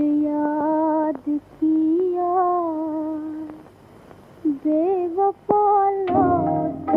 यादि बेवफा लौट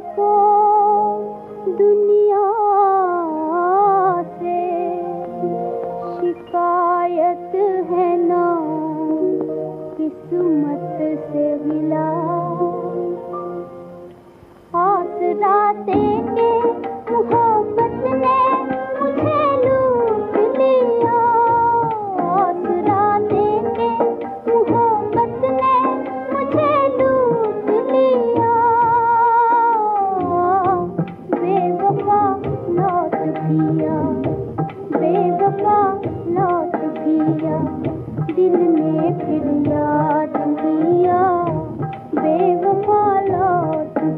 को दुनिया से शिकायत है ना किस्मत से न किमत मिलासरा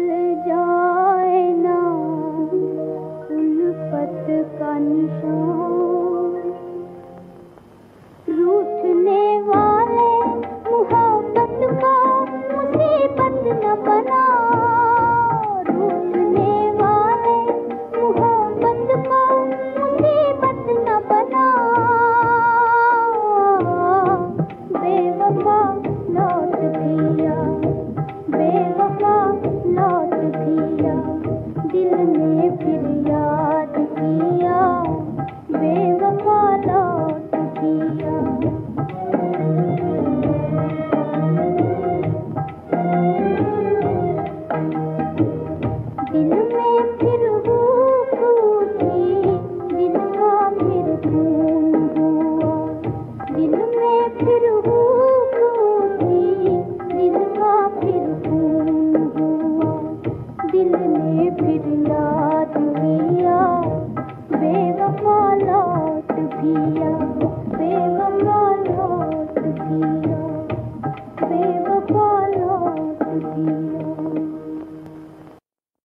जल जाए ना कुलपत् का निशान।